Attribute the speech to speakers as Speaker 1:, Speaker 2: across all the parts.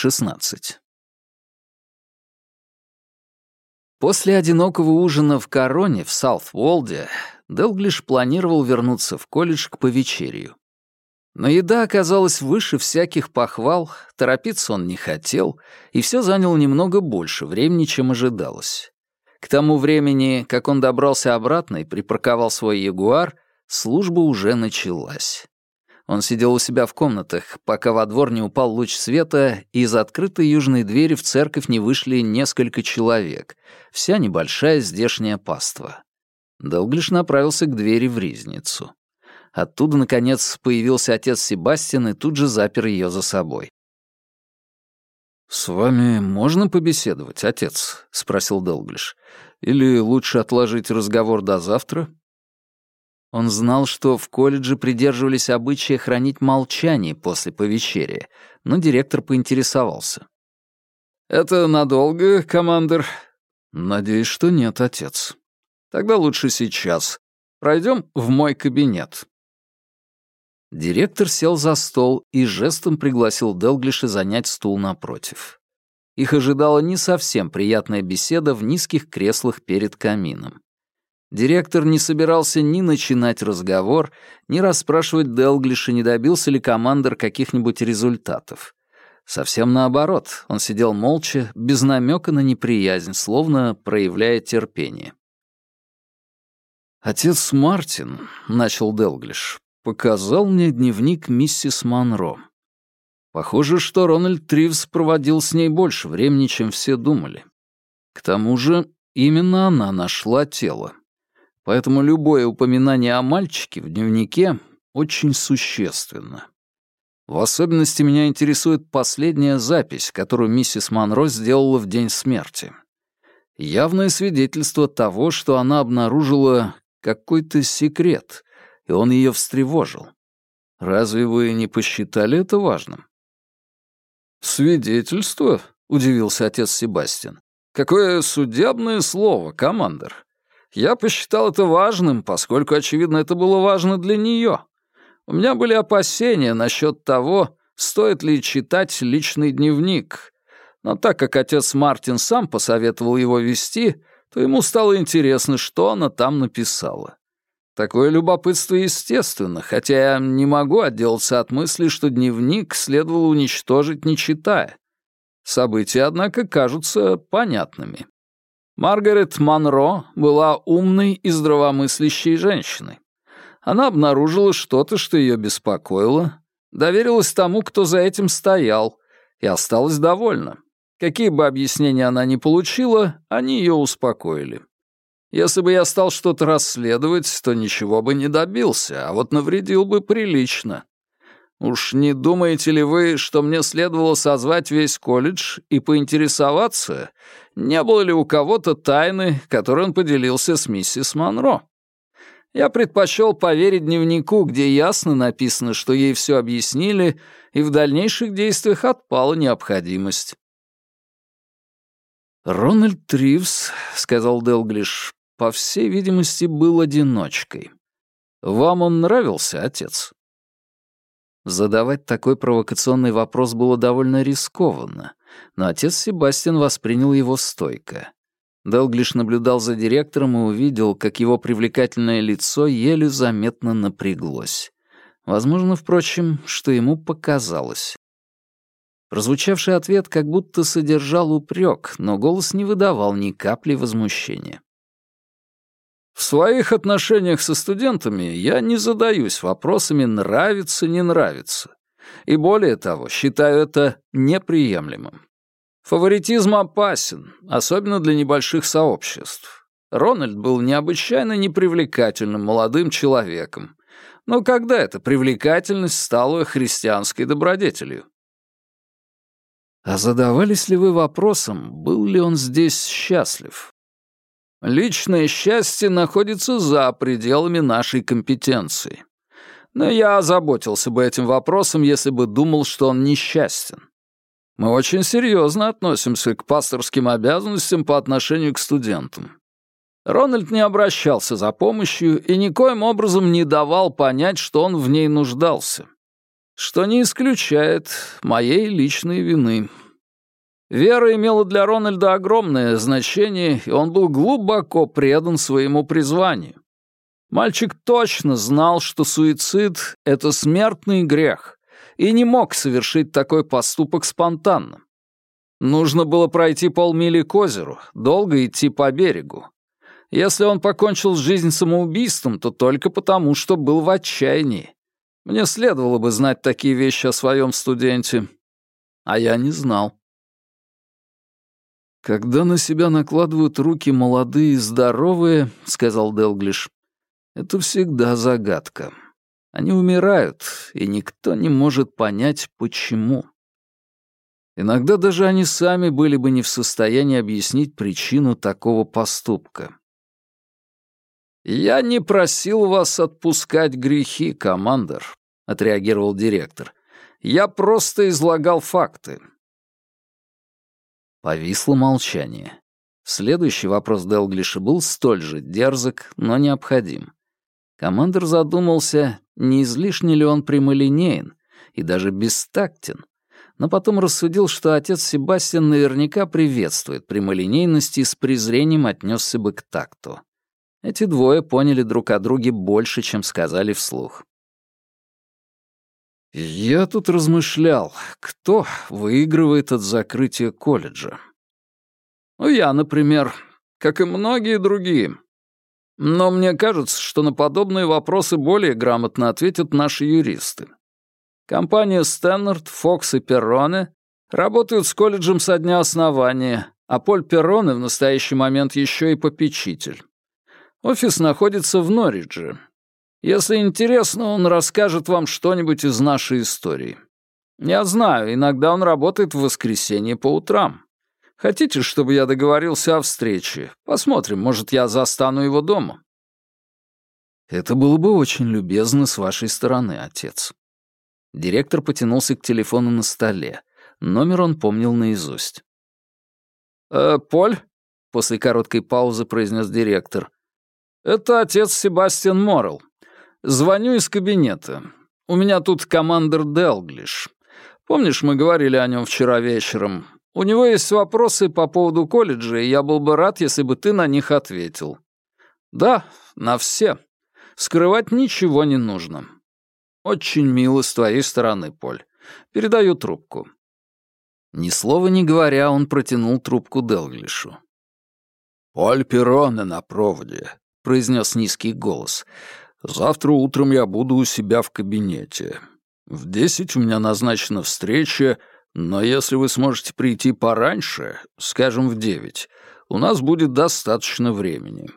Speaker 1: 16. После одинокого ужина в Короне в Саутволде Делглиш планировал вернуться в колледж к повечерию. Но еда оказалась выше всяких похвал, торопиться он не хотел, и все заняло немного больше времени, чем ожидалось. К тому времени, как он добрался обратно и припарковал свой ягуар, служба уже началась. Он сидел у себя в комнатах, пока во двор не упал луч света, и из открытой южной двери в церковь не вышли несколько человек, вся небольшая здешняя паства. Долглиш направился к двери в ризницу. Оттуда, наконец, появился отец Себастьян и тут же запер ее за собой. «С вами можно побеседовать, отец?» — спросил Долглиш. «Или лучше отложить разговор до завтра?» Он знал, что в колледже придерживались обычая хранить молчание после повечерия, но директор поинтересовался. «Это надолго, командир?» «Надеюсь, что нет, отец». «Тогда лучше сейчас. Пройдем в мой кабинет». Директор сел за стол и жестом пригласил Делглиша занять стул напротив. Их ожидала не совсем приятная беседа в низких креслах перед камином. Директор не собирался ни начинать разговор, ни расспрашивать Делглиша, не добился ли командор каких-нибудь результатов. Совсем наоборот, он сидел молча, без намека на неприязнь, словно проявляя терпение. «Отец Мартин», — начал Делглиш, — «показал мне дневник миссис Монро. Похоже, что Рональд Тривс проводил с ней больше времени, чем все думали. К тому же именно она нашла тело поэтому любое упоминание о мальчике в дневнике очень существенно. В особенности меня интересует последняя запись, которую миссис Монро сделала в день смерти. Явное свидетельство того, что она обнаружила какой-то секрет, и он ее встревожил. Разве вы не посчитали это важным? «Свидетельство?» — удивился отец Себастьян. «Какое судебное слово, командор. Я посчитал это важным, поскольку, очевидно, это было важно для нее. У меня были опасения насчет того, стоит ли читать личный дневник. Но так как отец Мартин сам посоветовал его вести, то ему стало интересно, что она там написала. Такое любопытство естественно, хотя я не могу отделаться от мысли, что дневник следовало уничтожить, не читая. События, однако, кажутся понятными. Маргарет Монро была умной и здравомыслящей женщиной. Она обнаружила что-то, что ее беспокоило, доверилась тому, кто за этим стоял, и осталась довольна. Какие бы объяснения она ни получила, они ее успокоили. Если бы я стал что-то расследовать, то ничего бы не добился, а вот навредил бы прилично. Уж не думаете ли вы, что мне следовало созвать весь колледж и поинтересоваться, не было ли у кого-то тайны, которой он поделился с миссис Монро? Я предпочел поверить дневнику, где ясно написано, что ей все объяснили, и в дальнейших действиях отпала необходимость. «Рональд Тривс», — сказал Делглиш, — «по всей видимости, был одиночкой. Вам он нравился, отец?» Задавать такой провокационный вопрос было довольно рискованно, но отец Себастьян воспринял его стойко. Делглиш наблюдал за директором и увидел, как его привлекательное лицо еле заметно напряглось. Возможно, впрочем, что ему показалось. Прозвучавший ответ как будто содержал упрек, но голос не выдавал ни капли возмущения. В своих отношениях со студентами я не задаюсь вопросами «нравится, не нравится». И более того, считаю это неприемлемым. Фаворитизм опасен, особенно для небольших сообществ. Рональд был необычайно непривлекательным молодым человеком. Но когда эта привлекательность стала христианской добродетелью? А задавались ли вы вопросом, был ли он здесь счастлив? Личное счастье находится за пределами нашей компетенции. Но я озаботился бы этим вопросом, если бы думал, что он несчастен. Мы очень серьезно относимся к пасторским обязанностям по отношению к студентам. Рональд не обращался за помощью и никоим образом не давал понять, что он в ней нуждался. Что не исключает моей личной вины. Вера имела для Рональда огромное значение, и он был глубоко предан своему призванию. Мальчик точно знал, что суицид — это смертный грех, и не мог совершить такой поступок спонтанно. Нужно было пройти полмили к озеру, долго идти по берегу. Если он покончил жизнь самоубийством, то только потому, что был в отчаянии. Мне следовало бы знать такие вещи о своем студенте. А я не знал. «Когда на себя накладывают руки молодые и здоровые», — сказал Делглиш, — «это всегда загадка. Они умирают, и никто не может понять, почему. Иногда даже они сами были бы не в состоянии объяснить причину такого поступка. «Я не просил вас отпускать грехи, командор», — отреагировал директор. «Я просто излагал факты. Повисло молчание. Следующий вопрос Делглиша был столь же дерзок, но необходим. Командор задумался, не излишне ли он прямолинеен и даже бестактен, но потом рассудил, что отец Себастьян наверняка приветствует прямолинейность и с презрением отнесся бы к такту. Эти двое поняли друг о друге больше, чем сказали вслух. Я тут размышлял, кто выигрывает от закрытия колледжа. Ну, я, например, как и многие другие. Но мне кажется, что на подобные вопросы более грамотно ответят наши юристы. Компания Стэннард, Фокс и Перроне работают с колледжем со дня основания, а Поль Перроне в настоящий момент еще и попечитель. Офис находится в Норридже, если интересно, он расскажет вам что-нибудь из нашей истории. Я знаю, иногда он работает в воскресенье по утрам. Хотите, чтобы я договорился о встрече? Посмотрим, может, я застану его дома. Это было бы очень любезно с вашей стороны, отец. Директор потянулся к телефону на столе. Номер он помнил наизусть. «Э, «Поль?» — после короткой паузы произнес директор. «Это отец Себастьян Моррелл. Звоню из кабинета. У меня тут командир Делглиш. Помнишь, мы говорили о нем вчера вечером? У него есть вопросы по поводу колледжа, и я был бы рад, если бы ты на них ответил. Да, на все. Скрывать ничего не нужно. Очень мило с твоей стороны, Поль. Передаю трубку. Ни слова не говоря, он протянул трубку Делглишу. «Поль Перроне на проводе», — произнес низкий голос. Завтра утром я буду у себя в кабинете. В десять у меня назначена встреча, но если вы сможете прийти пораньше, скажем, в девять, у нас будет достаточно времени.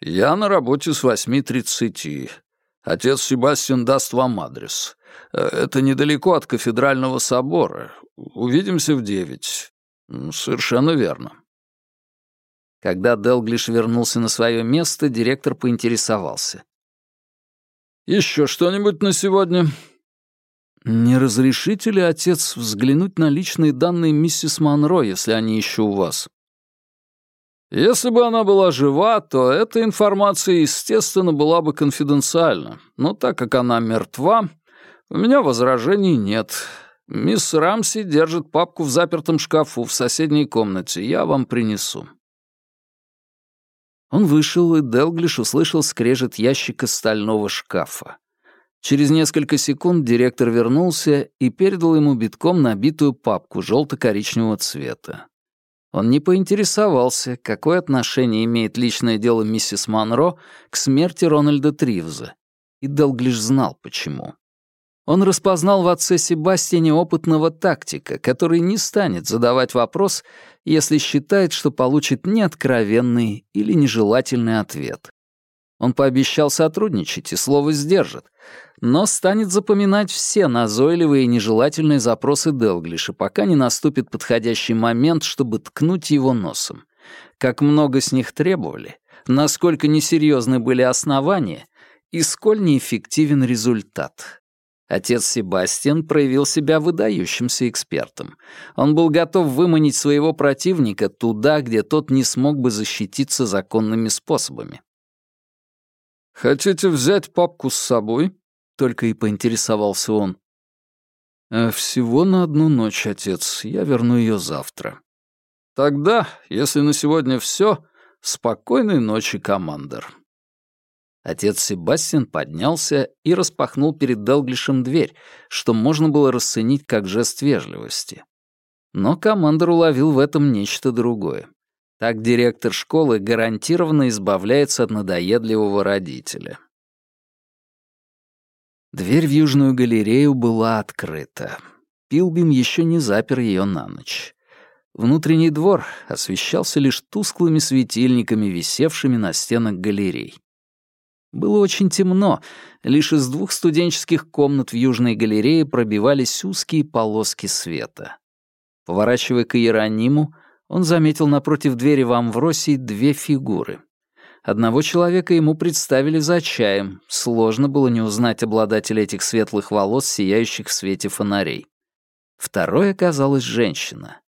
Speaker 1: Я на работе с восьми тридцати. Отец Себастьян даст вам адрес. Это недалеко от кафедрального собора. Увидимся в девять. Совершенно верно. Когда Делглиш вернулся на свое место, директор поинтересовался. Еще что-нибудь на сегодня?» «Не разрешите ли, отец, взглянуть на личные данные миссис Монро, если они еще у вас?» «Если бы она была жива, то эта информация, естественно, была бы конфиденциальна. Но так как она мертва, у меня возражений нет. Мисс Рамси держит папку в запертом шкафу в соседней комнате. Я вам принесу». Он вышел, и Делглиш услышал скрежет ящика стального шкафа. Через несколько секунд директор вернулся и передал ему битком набитую папку желто-коричневого цвета. Он не поинтересовался, какое отношение имеет личное дело миссис Монро к смерти Рональда Тривза. И Делглиш знал, почему. Он распознал в отце Себастьяне опытного тактика, который не станет задавать вопрос, если считает, что получит неоткровенный или нежелательный ответ. Он пообещал сотрудничать и слово сдержит, но станет запоминать все назойливые и нежелательные запросы Делглиша, пока не наступит подходящий момент, чтобы ткнуть его носом. Как много с них требовали, насколько несерьезны были основания и сколь неэффективен результат. Отец Себастьян проявил себя выдающимся экспертом. Он был готов выманить своего противника туда, где тот не смог бы защититься законными способами. «Хотите взять папку с собой?» — только и поинтересовался он. Э, «Всего на одну ночь, отец. Я верну ее завтра». «Тогда, если на сегодня все, спокойной ночи, командор». Отец Себастьян поднялся и распахнул перед Делглишем дверь, что можно было расценить как жест вежливости. Но командор уловил в этом нечто другое. Так директор школы гарантированно избавляется от надоедливого родителя. Дверь в Южную галерею была открыта. Пилбим еще не запер ее на ночь. Внутренний двор освещался лишь тусклыми светильниками, висевшими на стенах галерей. Было очень темно, лишь из двух студенческих комнат в Южной галерее пробивались узкие полоски света. Поворачивая к Иерониму, он заметил напротив двери в Амвросии две фигуры. Одного человека ему представили за чаем, сложно было не узнать обладателя этих светлых волос, сияющих в свете фонарей. Второй оказалась женщина.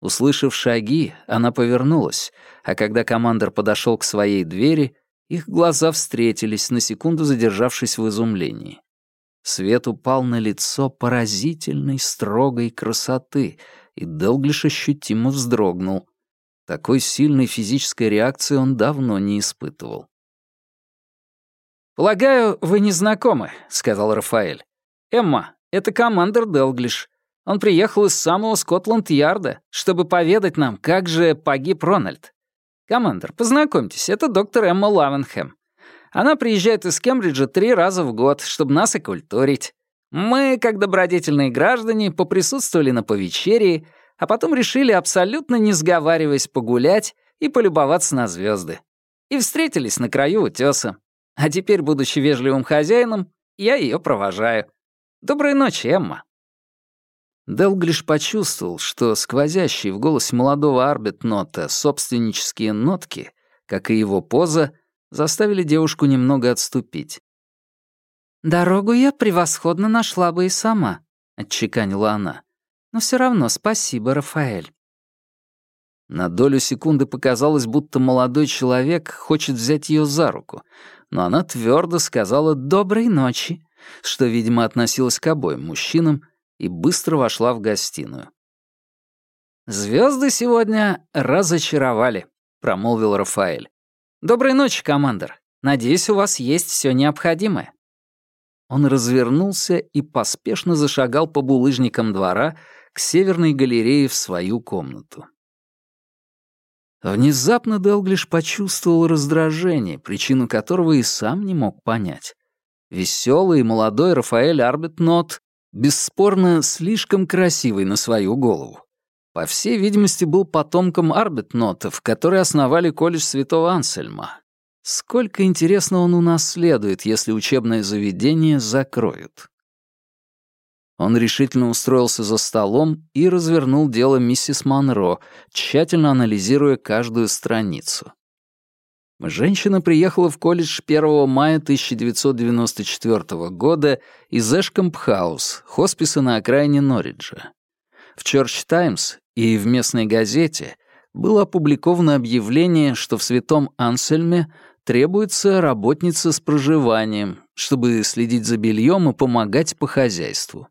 Speaker 1: Услышав шаги, она повернулась, а когда командор подошел к своей двери, их глаза встретились, на секунду задержавшись в изумлении. Свет упал на лицо поразительной, строгой красоты, и Делглиш ощутимо вздрогнул. Такой сильной физической реакции он давно не испытывал.
Speaker 2: «Полагаю, вы не знакомы», — сказал Рафаэль. «Эмма, это командор Делглиш. Он приехал из самого Скотланд-Ярда, чтобы поведать нам, как же погиб Рональд. Командор, познакомьтесь, это доктор Эмма Лавенхэм. Она приезжает из Кембриджа три раза в год, чтобы нас окультурить. Мы, как добродетельные граждане, поприсутствовали на повечерии, а потом решили, абсолютно не сговариваясь, погулять и полюбоваться на звезды. И встретились на краю утеса. А теперь, будучи вежливым хозяином, я ее провожаю. Доброй ночи, Эмма.
Speaker 1: Делглиш почувствовал, что сквозящие в голосе молодого Арбитнота собственнические нотки, как и его поза, заставили девушку немного отступить.
Speaker 3: «Дорогу я превосходно нашла бы и сама», — отчеканила она. «Но все равно спасибо, Рафаэль».
Speaker 1: На долю секунды показалось, будто молодой человек хочет взять ее за руку, но она твердо сказала «доброй ночи», что, видимо, относилось к обоим мужчинам, и быстро вошла в гостиную.
Speaker 2: Звезды сегодня разочаровали», — промолвил Рафаэль. «Доброй ночи, командор. Надеюсь, у вас есть все необходимое».
Speaker 1: Он развернулся и поспешно зашагал по булыжникам двора к северной галерее в свою комнату. Внезапно Делглиш почувствовал раздражение, причину которого и сам не мог понять. Веселый и молодой Рафаэль Арбитнот бесспорно, слишком красивый на свою голову. По всей видимости, был потомком Арбитнотов, которые основали колледж Святого Ансельма. Сколько, интересно, он унаследует, если учебное заведение закроют. Он решительно устроился за столом и развернул дело миссис Монро, тщательно анализируя каждую страницу. Женщина приехала в колледж 1 мая 1994 года из Эшкомп-хаус, хосписа на окраине Норриджа. В Чорч Таймс и в местной газете было опубликовано объявление, что в Святом Ансельме требуется работница с проживанием, чтобы следить за бельем и помогать по хозяйству.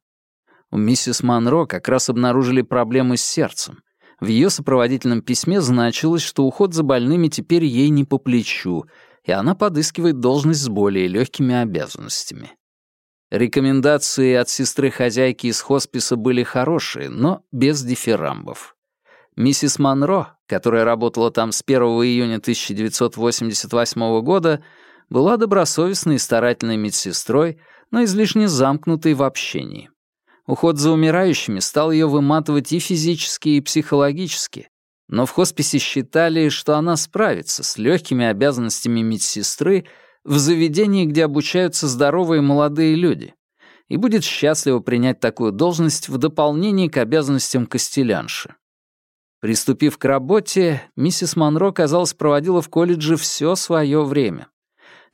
Speaker 1: У миссис Монро как раз обнаружили проблемы с сердцем. В ее сопроводительном письме значилось, что уход за больными теперь ей не по плечу, и она подыскивает должность с более легкими обязанностями. Рекомендации от сестры-хозяйки из хосписа были хорошие, но без дифирамбов. Миссис Монро, которая работала там с 1 июня 1988 года, была добросовестной и старательной медсестрой, но излишне замкнутой в общении. Уход за умирающими стал ее выматывать и физически, и психологически. Но в хосписе считали, что она справится с легкими обязанностями медсестры в заведении, где обучаются здоровые молодые люди, и будет счастлива принять такую должность в дополнение к обязанностям костелянши. Приступив к работе, миссис Монро, казалось, проводила в колледже все свое время.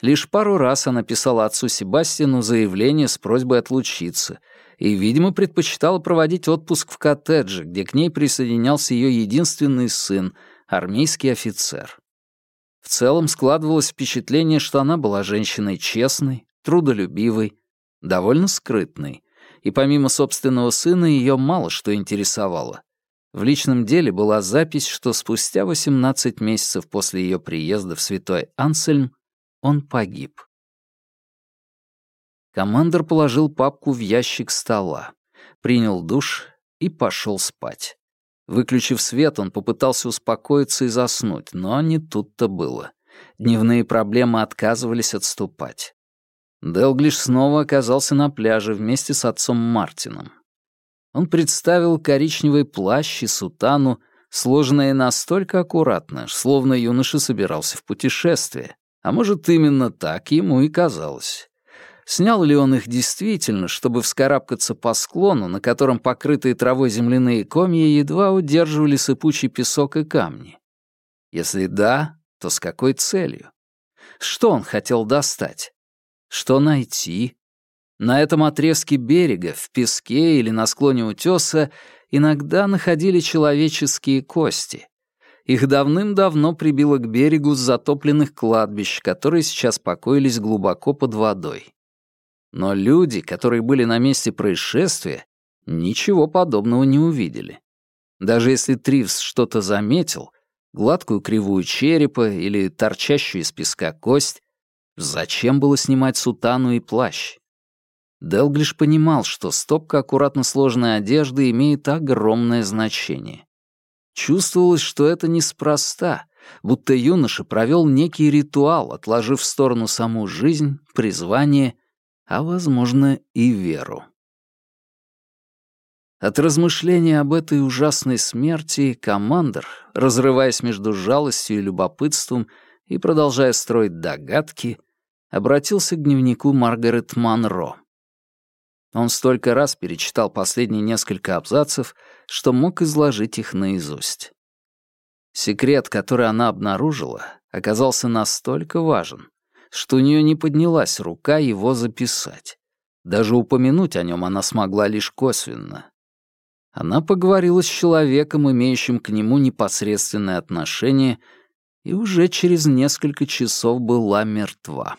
Speaker 1: Лишь пару раз она писала отцу Себастьяну заявление с просьбой отлучиться — и, видимо, предпочитала проводить отпуск в коттедже, где к ней присоединялся ее единственный сын, армейский офицер. В целом складывалось впечатление, что она была женщиной честной, трудолюбивой, довольно скрытной, и помимо собственного сына ее мало что интересовало. В личном деле была запись, что спустя 18 месяцев после ее приезда в Святой Ансельм он погиб. Командор положил папку в ящик стола, принял душ и пошел спать. Выключив свет, он попытался успокоиться и заснуть, но не тут-то было. Дневные проблемы отказывались отступать. Делглиш снова оказался на пляже вместе с отцом Мартином. Он представил коричневый плащ и сутану, сложенные настолько аккуратно, словно юноша собирался в путешествие. А может, именно так ему и казалось. Снял ли он их действительно, чтобы вскарабкаться по склону, на котором покрытые травой земляные комья едва удерживали сыпучий песок и камни? Если да, то с какой целью? Что он хотел достать? Что найти? На этом отрезке берега, в песке или на склоне утеса, иногда находили человеческие кости. Их давным-давно прибило к берегу с затопленных кладбищ, которые сейчас покоились глубоко под водой. Но люди, которые были на месте происшествия, ничего подобного не увидели. Даже если Тривс что-то заметил, гладкую кривую черепа или торчащую из песка кость, зачем было снимать сутану и плащ? Делглиш понимал, что стопка аккуратно сложенной одежды имеет огромное значение. Чувствовалось, что это неспроста, будто юноша провел некий ритуал, отложив в сторону саму жизнь, призвание, а, возможно, и веру. От размышления об этой ужасной смерти командор, разрываясь между жалостью и любопытством и продолжая строить догадки, обратился к дневнику Маргарет Монро. Он столько раз перечитал последние несколько абзацев, что мог изложить их наизусть. Секрет, который она обнаружила, оказался настолько важен, что у нее не поднялась рука его записать. Даже упомянуть о нем она смогла лишь косвенно. Она поговорила с человеком, имеющим к нему непосредственное отношение, и уже через несколько часов была мертва.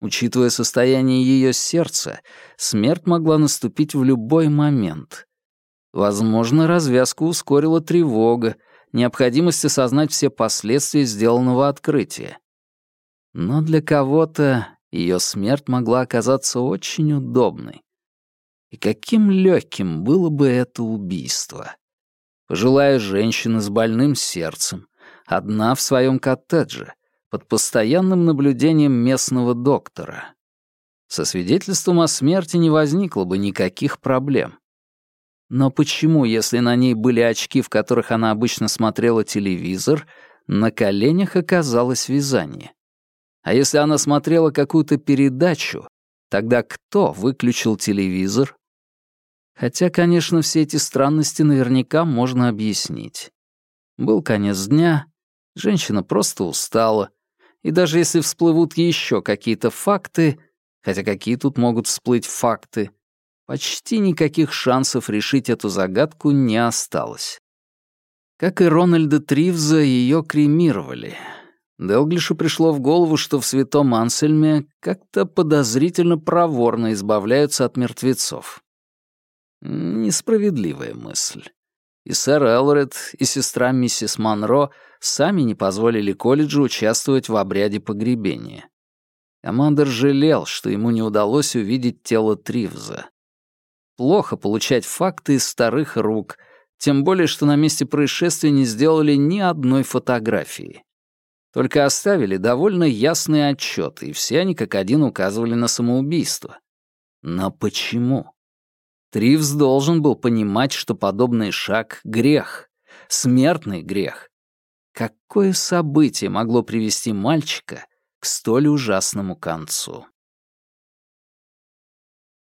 Speaker 1: Учитывая состояние ее сердца, смерть могла наступить в любой момент. Возможно, развязку ускорила тревога, необходимость осознать все последствия сделанного открытия. Но для кого-то ее смерть могла оказаться очень удобной. И каким легким было бы это убийство. Пожилая женщина с больным сердцем, одна в своем коттедже — под постоянным наблюдением местного доктора. Со свидетельством о смерти не возникло бы никаких проблем. Но почему, если на ней были очки, в которых она обычно смотрела телевизор, на коленях оказалось вязание? А если она смотрела какую-то передачу, тогда кто выключил телевизор? Хотя, конечно, все эти странности наверняка можно объяснить. Был конец дня, женщина просто устала, и даже если всплывут еще какие-то факты, хотя какие тут могут всплыть факты, почти никаких шансов решить эту загадку не осталось. Как и Рональда Тривза, ее кремировали. Делглишу пришло в голову, что в Святом Ансельме как-то подозрительно проворно избавляются от мертвецов. Несправедливая мысль. И сэр Элред, и сестра миссис Монро сами не позволили колледжу участвовать в обряде погребения. Командер жалел, что ему не удалось увидеть тело Тривза. Плохо получать факты из старых рук, тем более, что на месте происшествия не сделали ни одной фотографии. Только оставили довольно ясные отчеты, и все они как один указывали на самоубийство. Но почему? Тривз должен был понимать, что подобный шаг — грех, смертный грех. Какое событие могло привести мальчика к столь ужасному концу?